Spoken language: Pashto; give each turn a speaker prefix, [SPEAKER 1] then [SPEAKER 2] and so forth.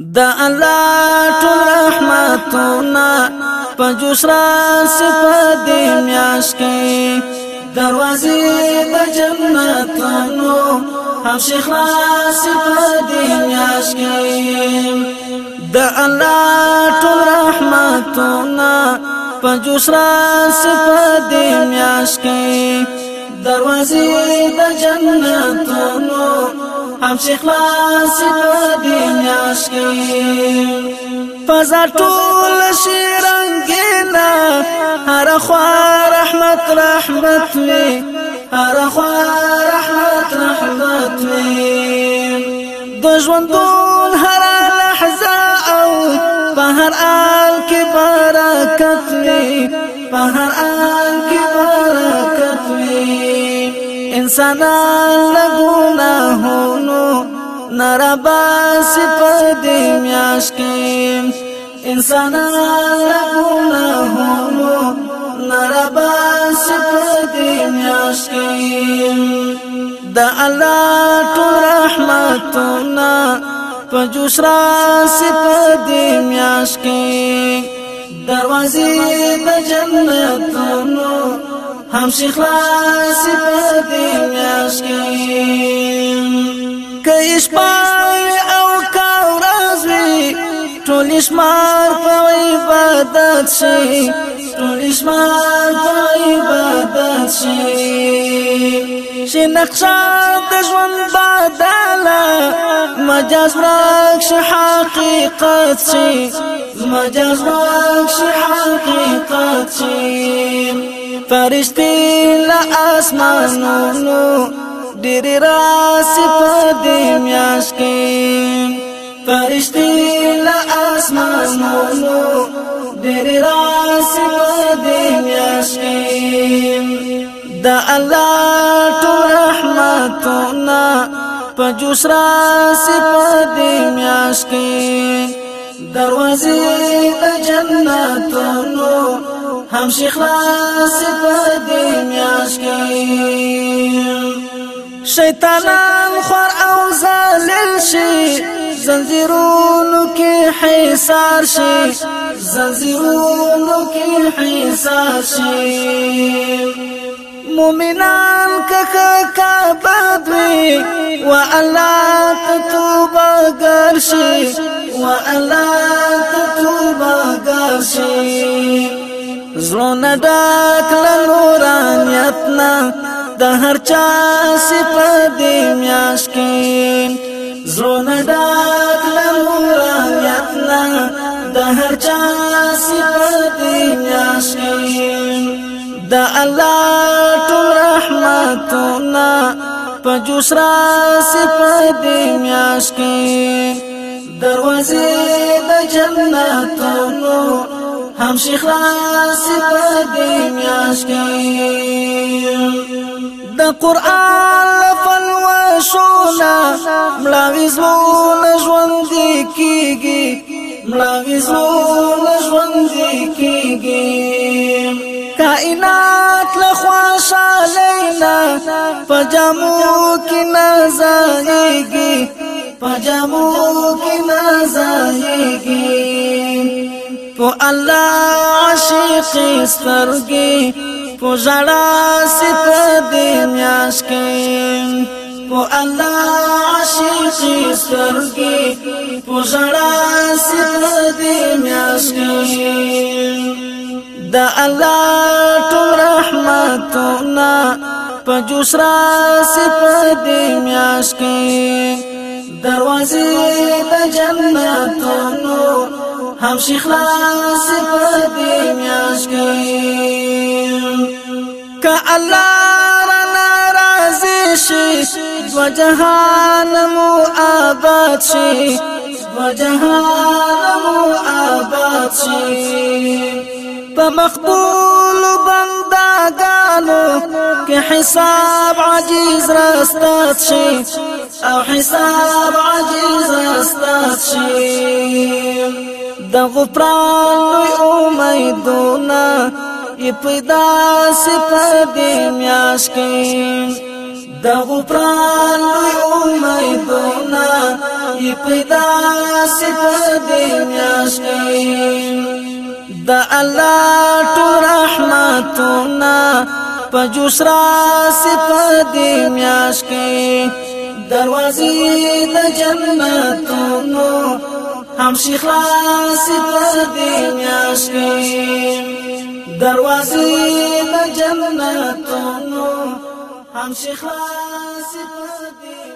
[SPEAKER 1] د الله ټول رحمتونه پنځوس را صفات میاش کوي دروازې د جنتونو هم شیخ را صفات میاش کوي د الله ټول رحمتونه پنځوس را صفات میاش کوي دروازې د جنتونو هم شخلاص په دنیاش کې فزا ټول شي رنگینا هر خوا رحمت رحمت وي هر خوا رحمت رحمت وي د ژوندون هر لحظه او په هر آل کې برکت وي په هر آل انسانان لګونهونو نرباس په دې میاش کې انسانان لګونهونو نرباس په دې میاش کې د الله ټول رحمتونه پجوش را سپد میاش کې دروازې د جنتونو هم شي خلاص په دې میاش کې کایش پای او کاورز وی ټول شمار په عبادت شي ټول شمار په عبادت شي شي نقشا د ژوند بدلا مجاز راک شي حقیقت شي مجاز راک شي حقیقت شي فرشتي لا اسمانونو ډېر را صفات میاش کې فرشتي لا اسمانونو ډېر را صفات میاش کې دا الله تو رحمتونه پجوس را صفات میاش کې دروازې د جنتونو هم شي خلاص په دې میاش کې شیطانان خور او زالل شي زنجیرونو کې حصار شي زنجیرونو کې حصار شي مؤمنان کک کعبد وی و الله تتوب گرشی و الله تتوب گرشی زړونه ډاک له نورانیت نه د هر چا صفات دی میاش کې زړونه ډاک له نورانیت نه د هر چا صفات دی میاش کې د الله ټول رحمتونه پجوس را صفات دی میاش کې دروازې د جنتونو هم شیخ خلاص په دې میاش کې د قران فلوا شونا ملاوي زمون ژوند کیږي ملاوي زمون ژوند کیږي کائنات له خوشالینا پجامو کې نزاهيږي پجامو کې نزاهيږي په الله عاشق سترګي په ژړا ست دې میاش کې په الله عاشق سترګي په ژړا ست دې میاش کې د الله ټول رحمتونه په جوسرا ست دې میاش کې دروازې د جنتونو هم شخلاص په دې میاش کې کا الله را ناراضي شي دو جهان مو آباد شي دو جهان مو آباد شي په مقبول بندګانو کې حساب عجیز راستات شي او حساب عجیز راستات شي د غفران لوی امیدونه ی پیدا سپد میاش کې د غفران لوی امیدونه ی پیدا سپد میاش کې د الله تو رحمتونه پجوش را سپد میاش کې دروازې د جنتونو هم شي خلاص پر دې میاش کې دروازې د جنتونو هم شي خلاص پر دې